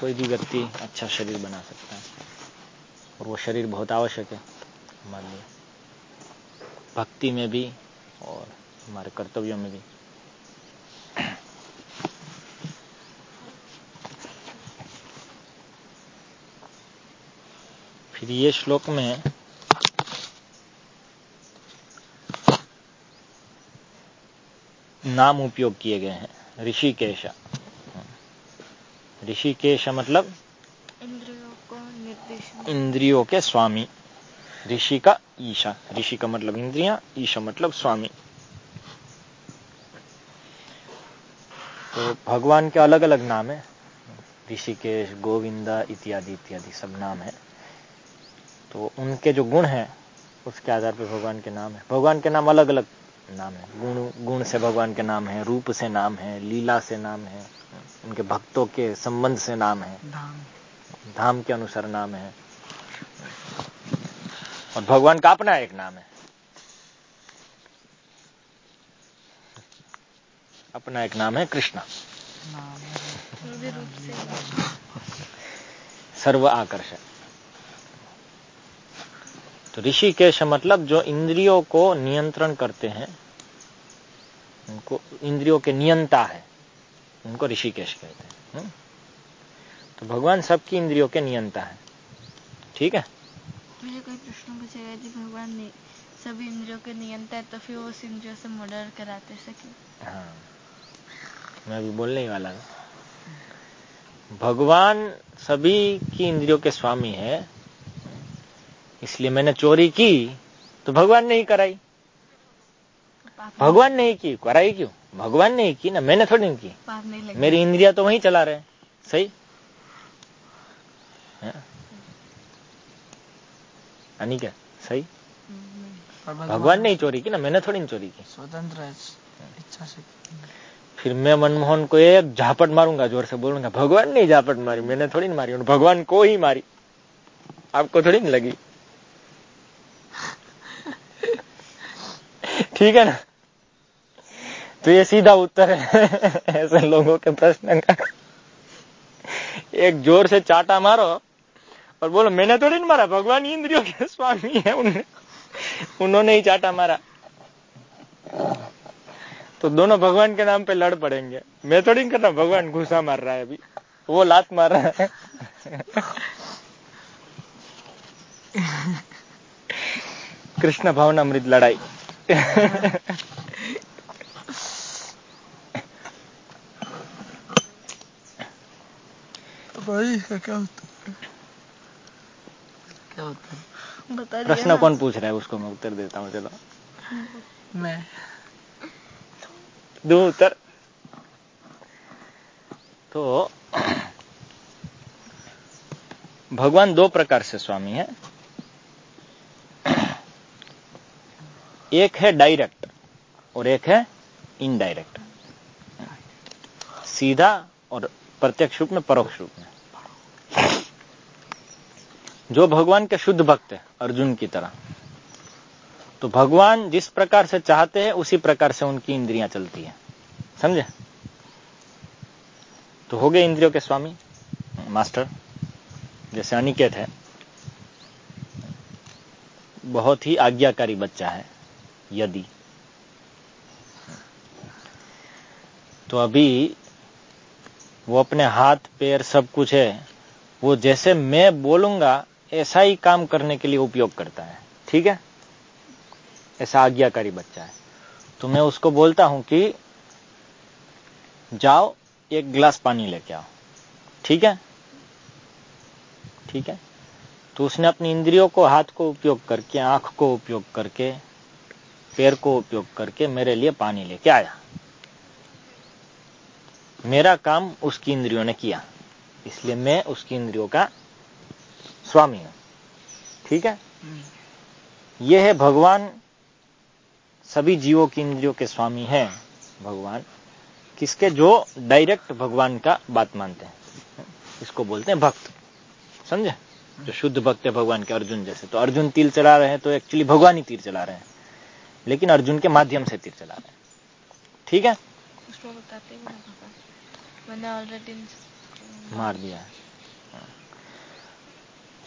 S1: कोई भी व्यक्ति अच्छा शरीर बना सकता है और वो शरीर बहुत आवश्यक है हमारे लिए भक्ति में भी और हमारे कर्तव्यों में भी। फिर ये श्लोक में नाम उपयोग किए गए हैं ऋषिकेश। ऋषिकेश मतलब
S2: इंद्रियों को
S1: इंद्रियों के स्वामी। ऋषि का ईशा। ऋषि का मतलब इंद्रिया ईशा मतलब स्वामी। तो भगवान के अलग अलग नाम है। ऋषिकेश गोविंदा इत्यादि इत्यादि सब नाम है। तो उनके जो गुण हैं उसके आधार पर भगवान के नाम है। भगवान के नाम अलग अलग नाम है। गुण गुण से भगवान के नाम है रूप से नाम है लीला से नाम है उनके भक्तों के संबंध से नाम है।
S3: धाम।
S1: धाम के अनुसार नाम है। और भगवान का अपना एक नाम है। अपना एक नाम है कृष्णा।
S3: नाम।
S2: भी रूप से।
S1: सर्व आकर्षक तो ऋषिकेश मतलब जो इंद्रियों को नियंत्रण करते हैं उनको इंद्रियों के नियंता है उनको ऋषिकेश कहते हैं तो भगवान सबकी इंद्रियों के नियंता है। ठीक है?
S2: मुझे कोई प्रश्न पूछेगा जी भगवान ने सभी इंद्रियों के नियंता है तो फिर वो उस इंद्रियों से मर्डर कराते सके
S1: हाँ मैं अभी बोलने ही वाला था भगवान सभी की इंद्रियों के स्वामी है इसलिए मैंने चोरी की तो भगवान ने ही कराई। भगवान ने ही की कराई क्यों? भगवान ने ही की ना मैंने थोड़ी नहीं की।
S2: नहीं
S1: मेरी इंद्रिया तो वहीं चला रहे सही? है? यानी क्या? सही? भगवान ने ही चोरी की ना मैंने थोड़ी नहीं चोरी की।
S3: स्वतंत्र इच्छा से
S1: फिर मैं मनमोहन को एक झापट मारूँगा ज़ोर से बोलूँगा भगवान ने ही झापट मारी मैंने थोड़ी नहीं मारी भगवान को ही मारी। आपको थोड़ी नहीं लगी। ठीक है ना? तो ये सीधा उत्तर है। ऐसे लोगों के प्रश्न का। एक ज़ोर से चाटा मारो और बोलो, मैंने थोड़ी नहीं मारा, भगवान इंद्रियों के स्वामी है उन्होंने। उन्होंने ही चाटा मारा। तो दोनों भगवान के नाम पे लड़ पड़ेंगे। मैं थोड़ी नहीं कर रहा, भगवान घुसा मार रहा है अभी। वो लात मार रहा है। कृष्ण भावनामृत लड़ाई।
S3: तो भाई क्या होता क्या होता है?
S2: बता
S1: प्रश्न कौन पूछ रहा है? उसको मैं उत्तर देता हूँ चलो।
S3: मैं।
S1: दो उत्तर। तो भगवान दो प्रकार से स्वामी है। एक है डायरेक्ट और एक है इनडायरेक्ट सीधा और प्रत्यक्ष रूप में परोक्ष रूप में। जो भगवान के शुद्ध भक्त है, अर्जुन की तरह। तो भगवान जिस प्रकार से चाहते हैं, उसी प्रकार से उनकी इंद्रियाँ चलती है। समझे? तो हो गए इंद्रियों के स्वामी, मास्टर। जैसे अनिकेत है, बहुत ही आज्ञाकारी बच्चा है। यदि। तो अभी वो अपने हाथ, पैर सब कुछ है, वो जैसे मैं बोलूँगा, ऐसा ही काम करने के लिए उपयोग करता है। ठीक है? ऐसा आज्ञाकारी बच्चा है। तो मैं उसको बोलता हूँ कि, जाओ, एक गिलास पानी लेके आओ। ठीक है? ठीक है? तो उसने अपनी इंद्रियों को, हाथ को उपयोग करके, आँख को उपयोग करके पैर को उपयोग करके मेरे लिए पानी लेके आया। मेरा काम उसकी इंद्रियों ने किया, इसलिए मैं उसकी इंद्रियों का स्वामी हूँ। ठीक है? यह है भगवान, सभी जीवों की इंद्रियों के स्वामी हैं भगवान, किसके जो डायरेक्ट भगवान का बात मानते हैं। इसको बोलते हैं भक्त। समझे? जो शुद्ध भक्त है भगवान के अर्जुन जैसे। तो अर्जुन तीर चला रहे हैं तो एक्चुअली भगवान ही तीर चला रहे हैं। लेकिन अर्जुन के माध्यम से तीर चला रहे हैं ठीक है?
S2: उसको बताते मैंने ऑलरेडी
S1: मार दिया है।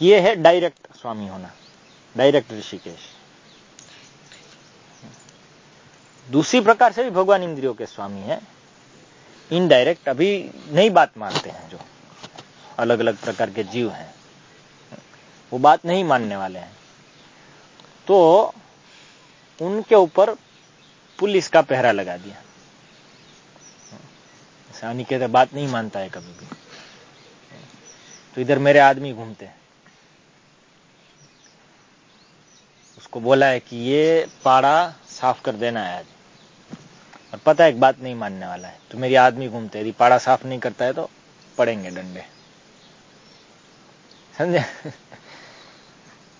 S1: ये है डायरेक्ट स्वामी होना। डायरेक्ट ऋषिकेश। दूसरी प्रकार से भी भगवान इंद्रियों के स्वामी है। इनडायरेक्ट अभी नई बात मानते हैं जो अलग अलग प्रकार के जीव हैं। वो बात नहीं मानने वाले हैं। तो उनके ऊपर पुलिस का पहरा लगा दिया। सानी कहते बात नहीं मानता है कभी भी। तो इधर मेरे आदमी घूमते हैं। उसको बोला है कि ये पाड़ा साफ़ कर देना है आज। और पता है एक बात नहीं मानने वाला है। तो मेरी आदमी घूमते यदि पाड़ा साफ़ नहीं करता है तो पड़ेंगे डंडे। समझे?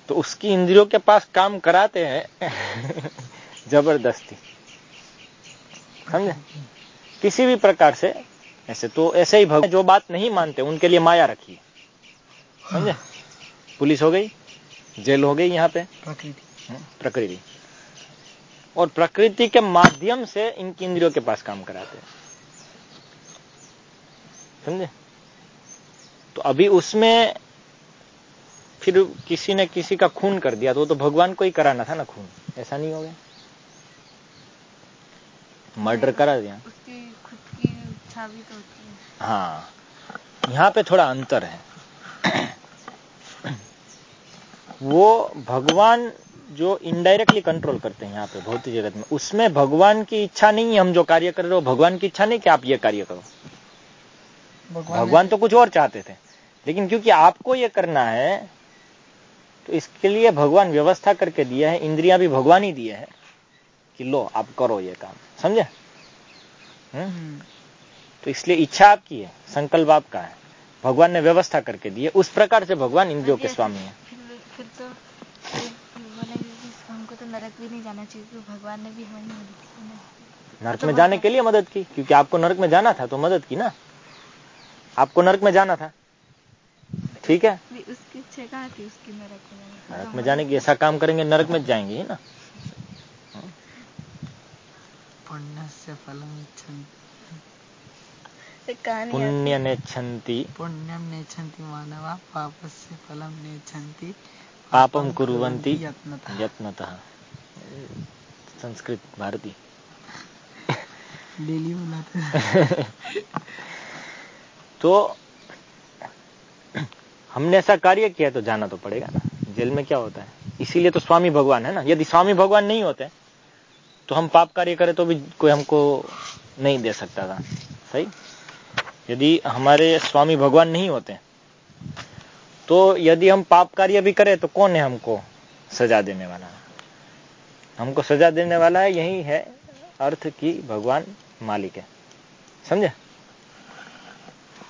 S1: तो उसकी इंद्रियों के पास काम कराते हैं। ज़बरदस्ती। समझे? किसी भी प्रकार से ऐसे तो ऐसे ही भगवान जो बात नहीं मानते उनके लिए माया रखी। समझे? पुलिस हो गई जेल हो गई यहाँ पे।
S3: प्रकृति।
S1: प्रकृति। और प्रकृति के माध्यम से इनकी इंद्रियों के पास काम कराते हैं। समझे? तो अभी उसमें फिर किसी ने किसी का खून कर दिया तो वो तो भगवान को ही कराना था ना खून। ऐसा नहीं हो गया? मर्डर करा दिया।
S2: उसकी खुद की इच्छा भी तो हाँ।
S1: यहाँ पे थोड़ा अंतर है। वो भगवान जो इनडायरेक्टली कंट्रोल करते हैं यहाँ पे भौतिक जगत में उसमें भगवान की इच्छा नहीं है हम जो कार्य कर रहे हो भगवान की इच्छा नहीं कि आप ये कार्य करो। भगवान, भगवान तो कुछ और चाहते थे। लेकिन क्योंकि आपको ये करना है तो इसके लिए भगवान व्यवस्था करके दिया है इंद्रियाँ भी भगवान ही दिए है कि लो आप करो ये काम। समझे? हम्म? तो इसलिए इच्छा आपकी है संकल्प आपका है। भगवान ने व्यवस्था करके दी है उस प्रकार से भगवान इंद्रियों के स्वामी है।
S2: फिर तो हमको तो नरक भी नहीं जाना चाहिए क्योंकि भगवान ने भी हमें
S1: नरक में जाने के लिए मदद की क्योंकि आपको नरक में जाना था तो मदद की ना। आपको नरक में जाना था। ठीक है?
S2: उसकी इच्छा कहाँ थी? उसकी नरक में जाने की?
S1: नरक में जाने की ऐसा काम करेंगे नरक में जाएँगे ही ना?
S3: पुण्यस्य फलम् इच्छन्ति।
S2: तो कहानी
S1: पुण्य नेच्छन्ति
S3: पुण्यं नेच्छन्ति मानवा पापस्य फलं नेच्छन्ति।
S1: पापम कुर्वन्ति।
S3: यत्नतः
S1: यत्नतः। संस्कृत भारती।
S3: डेली बुलाते हैं।
S1: तो हमने ऐसा कार्य किया तो जाना तो पड़ेगा ना। जेल में क्या होता है? इसीलिए तो स्वामी भगवान है ना। यदि स्वामी भगवान नहीं होते तो हम पाप कार्य करें तो भी कोई हमको नहीं दे सकता था। सही? यदि हमारे स्वामी भगवान नहीं होते तो यदि हम पाप कार्य भी करें तो कौन है हमको सजा देने वाला? हमको सजा देने वाला है यही है अर्थ की भगवान मालिक है। समझे?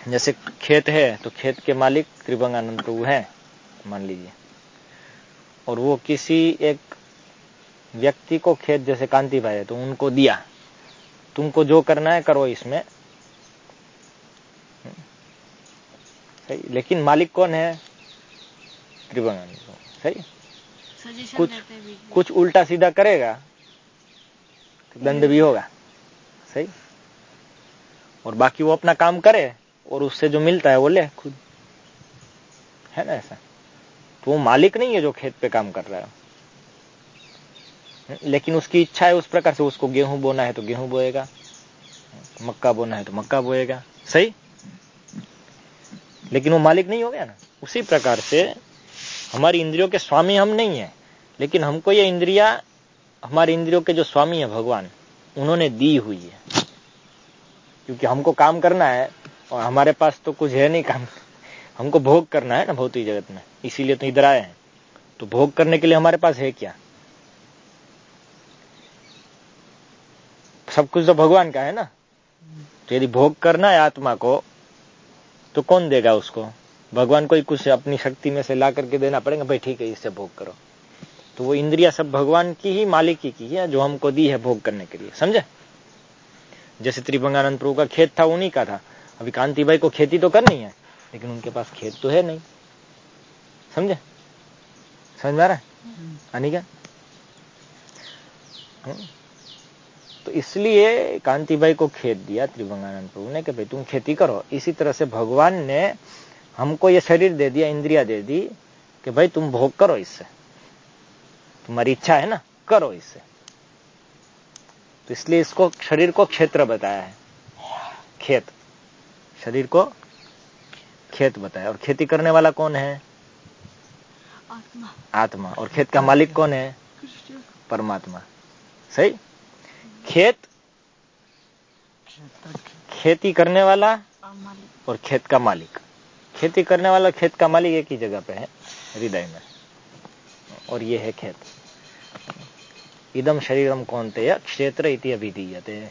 S1: जैसे खेत है तो खेत के मालिक त्रिभंगानंद प्रभु है मान लीजिए। और वो किसी एक व्यक्ति को खेत जैसे कांति भाई है तो उनको दिया। तुमको जो करना है करो इसमें। सही? लेकिन मालिक कौन है? त्रिभंगानंद प्रभु। सही? कुछ। कुछ उल्टा सीधा करेगा तो दंड भी होगा। सही? और बाकी वो अपना काम करे और उससे जो मिलता है, वो ले खुद। है ना ऐसा? तो वो मालिक नहीं है जो खेत पे काम कर रहा है। लेकिन उसकी इच्छा है उस प्रकार से उसको गेहूँ बोना है तो गेहूँ बोएगा। मक्का बोना है तो मक्का बोएगा। सही? लेकिन वो मालिक नहीं हो गया ना। उसी प्रकार से हमारी इंद्रियों के स्वामी हम नहीं है। लेकिन हमको ये इंद्रिया, हमारे इंद्रियों के जो स्वामी है भगवान, उन्होंने दी हुई है। क्योंकि हमको काम करना है और हमारे पास तो कुछ है नहीं काम। हमको भोग करना है ना भौतिक जगत में, इसीलिए तो इधर आए हैं। तो भोग करने के लिए हमारे पास है क्या? सब कुछ तो भगवान का है ना। तो यदि भोग करना है आत्मा को तो कौन देगा उसको? भगवान को ही कुछ अपनी शक्ति में से ला करके देना पड़ेगा, भाई ठीक है, इससे भोग करो। तो वो इंद्रिया सब भगवान की ही, मालिकी की है, जो हमको दी है भोग करने के लिए। समझे? जैसे त्रिभंगानंद प्रभु का खेत था, उन्हीं का था। अभी कांति भाई को खेती तो करनी है लेकिन उनके पास खेत तो है नहीं। समझे? समझ में आ रहा है? अनिका हम्म। तो इसलिए कांति भाई को खेत दिया त्रिभंगानंद प्रभु ने कि भाई तुम खेती करो। इसी तरह से भगवान ने हमको ये शरीर दे दिया इंद्रिया दे दी कि भाई तुम भोग करो इससे। तुम्हारी इच्छा है ना? करो इससे। तो इसलिए इसको शरीर को क्षेत्र बताया है। खेत। शरीर को खेत बताया। और खेती करने वाला कौन है?
S2: आत्मा।
S1: आत्मा। और खेत का मालिक कौन है? परमात्मा। सही? खेत? खेती करने वाला
S2: और
S1: खेत का मालिक। खेती करने वाला खेत का मालिक एक ही जगह पे है हृदय में। और ये है खेत। इदम शरीरम कौनते क्षेत्र इति अभिधीयते।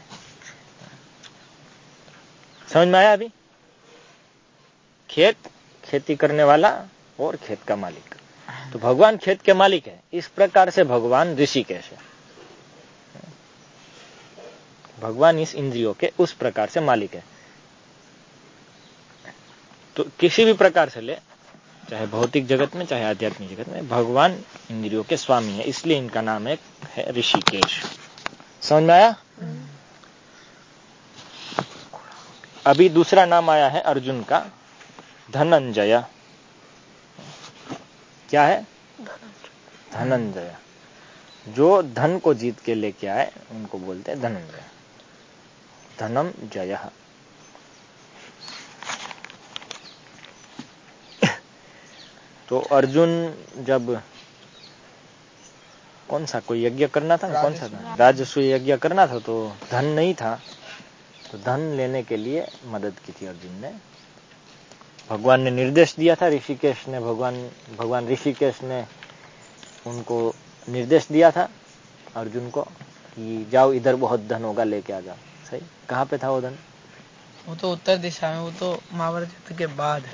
S1: समझ में आया अभी? खेत खेती करने वाला और खेत का मालिक। तो भगवान खेत के मालिक है। इस प्रकार से भगवान ऋषिकेश है। भगवान इस इंद्रियों के उस प्रकार से मालिक है। तो किसी भी प्रकार से ले चाहे भौतिक जगत में चाहे आध्यात्मिक जगत में भगवान इंद्रियों के स्वामी है। इसलिए इनका नाम एक है ऋषिकेश। समझ में आया? अभी दूसरा नाम आया है अर्जुन का। धनंजय। क्या है? धनंजय। जो धन को जीत के लेके आए उनको बोलते हैं धनंजय। धनम जय। तो अर्जुन जब कौन सा कोई यज्ञ करना था? ना कौन सा था? राजस्व यज्ञ करना था तो धन नहीं था। तो धन लेने के लिए मदद की थी अर्जुन ने। भगवान ने निर्देश दिया था ऋषिकेश ने भगवान भगवान ऋषिकेश ने उनको निर्देश दिया था अर्जुन को कि जाओ इधर बहुत धन होगा लेके आ जाओ। सही? कहाँ पे था वो धन?
S3: वो तो उत्तर दिशा में वो तो महाभारत युद्ध के बाद है।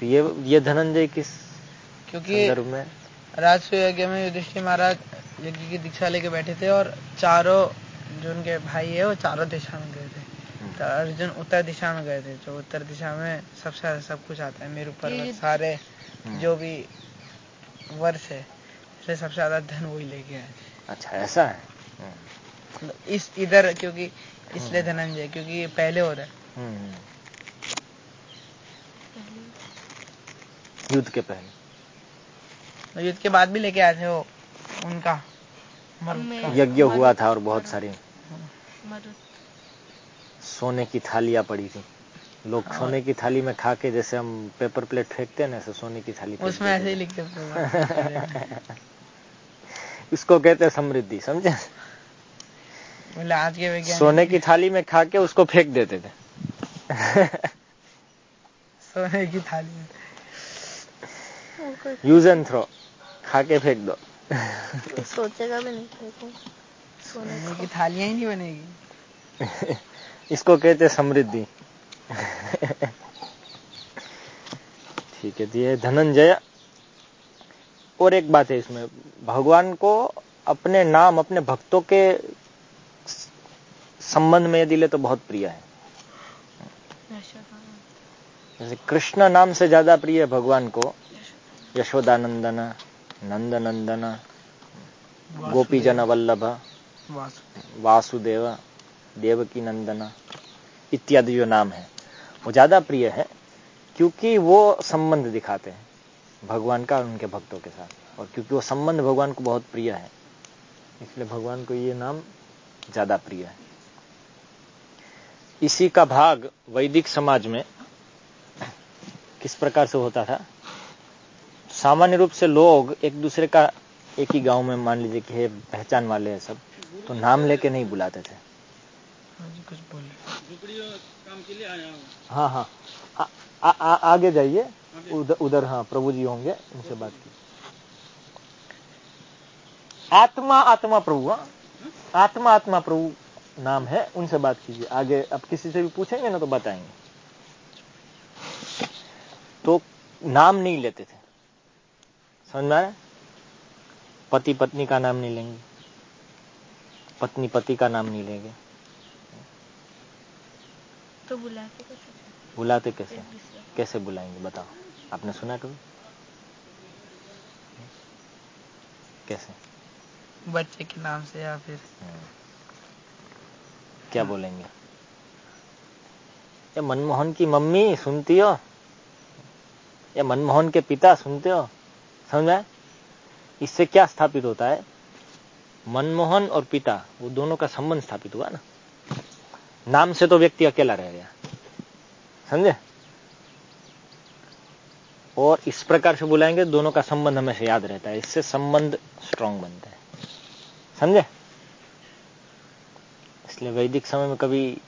S1: तो ये ये धनंजय किस
S3: क्योंकि
S1: में?
S3: राजस्व यज्ञ में युधिष्ठिर महाराज यज्ञ की दीक्षा लेके बैठे थे और चारों जो उनके भाई है वो चारों दिशा में गए। तो अर्जुन उत्तर दिशा में गए थे जो उत्तर दिशा में सबसे ज़्यादा सब कुछ आता है मेरु पर्वत
S2: ये-
S3: सारे
S1: हम्म।
S3: जो भी वर्ष है इसलिए सबसे ज़्यादा धन वही लेके आए। थे
S1: अच्छा ऐसा है? हम्म,
S3: इस इधर क्योंकि इसलिए धनंजय क्योंकि ये पहले हो रहा है।
S1: हम्म, हम्म, युद्ध के पहले।
S3: और युद्ध के बाद भी लेके आए थे वो उनका
S1: यज्ञ हुआ था और बहुत सारी
S2: मरुत
S1: सोने की थालियाँ पड़ी थी। लोग
S3: हाँ।
S1: सोने की थाली में खा के जैसे हम पेपर प्लेट फेंकते हैं ना ऐसे सोने की थाली
S3: उसमें ऐसे ही लिखते।
S1: इसको कहते हैं समृद्धि समझे?
S3: आज के
S1: सोने की थाली में खा के उसको फेंक देते थे।
S3: सोने की थाली में।
S1: यूज़ एंड थ्रो खा के फेंक दो।
S2: सोचेगा भी नहीं सोने
S3: को थालियाँ ही नहीं बनेगी।
S1: इसको कहते समृद्धि। ठीक है तो ये धनंजय। और एक बात है इसमें भगवान को अपने नाम अपने भक्तों के संबंध में यदि ले तो बहुत प्रिय है। जैसे कृष्ण नाम से ज़्यादा प्रिय है भगवान को। यशोदानंदन नंद नंदन गोपी जन वल्लभ
S3: वासु
S1: वासुदेव। देवकी नंदना इत्यादि जो नाम है। वो ज़्यादा प्रिय है, क्योंकि वो संबंध दिखाते हैं भगवान का और उनके भक्तों के साथ, और क्योंकि वो संबंध भगवान को बहुत प्रिय है, इसलिए भगवान को ये नाम ज़्यादा प्रिय है। इसी का भाग वैदिक समाज में किस प्रकार से होता था? सामान्य रूप से लोग एक दूसरे का एक ही गाँव में, मान लीजिए कि पहचान वाले हैं सब तो नाम लेके नहीं बुलाते थे।
S3: हाँ कुछ
S1: हाँ। हाँ। आ, आ, आ, आगे जाइए। उधर उधर हाँ प्रभु जी होंगे उनसे बात की आत्मा आत्मा प्रभु हाँ। आत्मा आत्मा प्रभु नाम है उनसे बात कीजिए। आगे अब किसी से भी पूछेंगे ना तो बताएँगे। तो नाम नहीं लेते थे। समझ में आया? पति पत्नी का नाम नहीं लेंगे। पत्नी पति का नाम नहीं लेंगे।
S2: तो बुलाते कैसे?
S1: बुलाते कैसे? कैसे बुलाएँगे? बताओ। आपने सुना कभी? कैसे?
S3: बच्चे के नाम से या फिर?
S1: क्या बोलेंगे? ये मनमोहन की मम्मी सुनती हो? या मनमोहन के पिता सुनते हो? समझ में इससे क्या स्थापित होता है? मनमोहन और पिता वो दोनों का संबंध स्थापित हुआ ना? नाम से तो व्यक्ति अकेला रह गया। समझे? और इस प्रकार से बुलाएँगे, दोनों का संबंध हमेशा याद रहता है। इससे संबंध स्ट्रांग बनता है। समझे? इसलिए वैदिक समय में कभी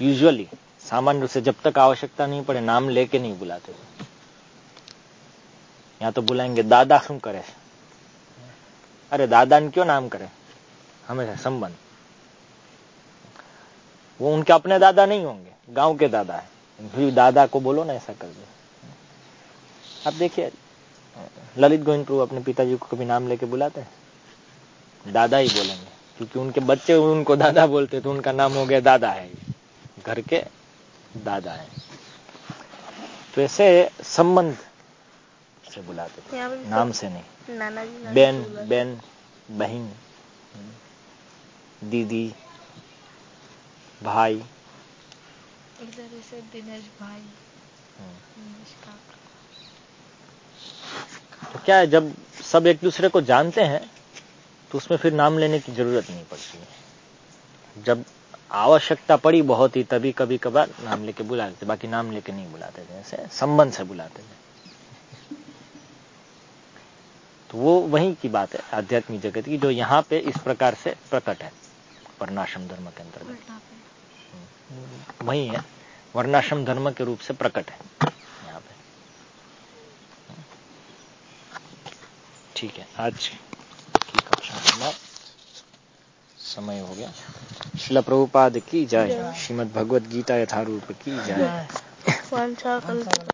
S1: यूजुअली सामान्य रूप से जब तक आवश्यकता नहीं पड़े, नाम लेके नहीं बुलाते या तो बुलाएँगे, दादा शू करे? अरे दादा ने क्यों नाम करे? हमेशा संबंध। वो उनके अपने दादा नहीं होंगे गाँव के दादा है। फिर दादा को बोलो ना ऐसा कर दो। आप देखिए ललित गोविंद प्रभु अपने पिताजी को कभी नाम लेके बुलाते हैं? दादा ही बोलेंगे। क्योंकि उनके बच्चे उनको दादा बोलते तो उनका नाम हो गया दादा है। घर के दादा है। तो ऐसे संबंध से बुलाते थे।
S2: भी
S1: नाम से नहीं।
S2: नाना जी
S1: बेन बेन बहन दीदी भाई।
S2: इधर दिनेश भाई।
S1: तो क्या है जब सब एक दूसरे को जानते हैं तो उसमें फिर नाम लेने की ज़रूरत नहीं पड़ती है। जब आवश्यकता पड़ी बहुत ही तभी कभी कभार नाम लेके बुला लेते बाकी नाम लेके नहीं बुलाते थे ऐसे संबंध से बुलाते थे। तो वो वही की बात है आध्यात्मिक जगत की जो यहाँ पे इस प्रकार से प्रकट है। वर्णाश्रम धर्म के अंतर्गत। वही है। वर्णाश्रम धर्म के रूप से प्रकट है। यहाँ पे। ठीक है। आज की कक्षा में समय हो गया। शिला प्रभुपाद की जय। श्रीमद भगवद गीता यथारूप की
S2: कल्प